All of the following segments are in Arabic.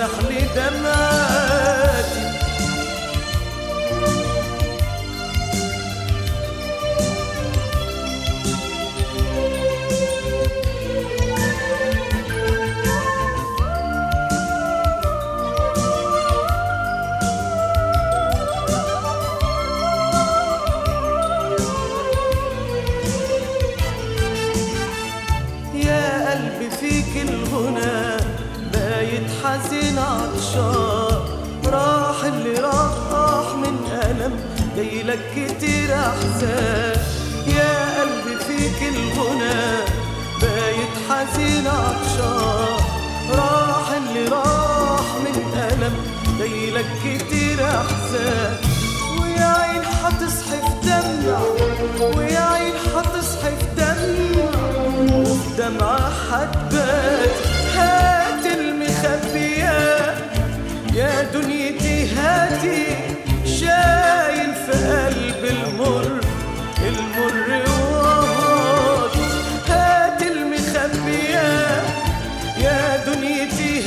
يمسح لي حزين عطشان راح اللي راح من ألم جايلك كتير أحزان. يا قلبي فيك الغنى بايت حزين عطشان راح اللي راح من ألم جايلك كتير أحزان. ويا عين حتصحي في دمع ويا عين حتصحي في دمع. وفي دمعة يا دنيتي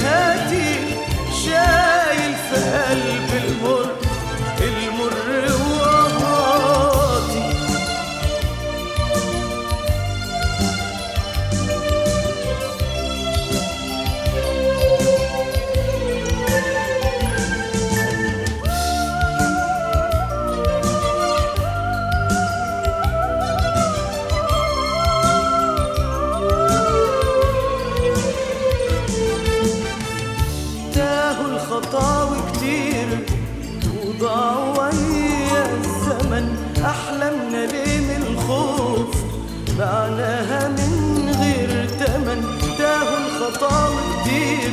كتير وضاعوا ويا الزمن أحلامنا ليه من الخوف معناها من غير تمن تاهوا الخطاوي كتير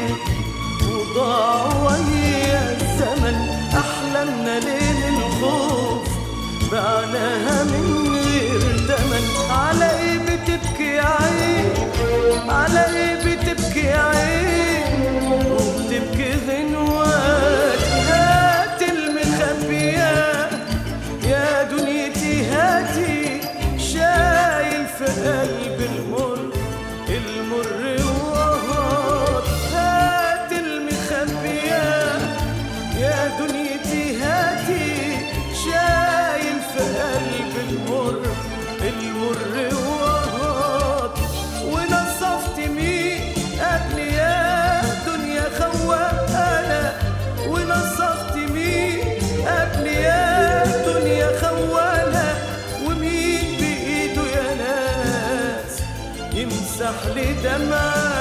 وضاعوا ويا الزمن أحلامنا ليه من الخوف معناها من غير تمن على يمسح دمعاتي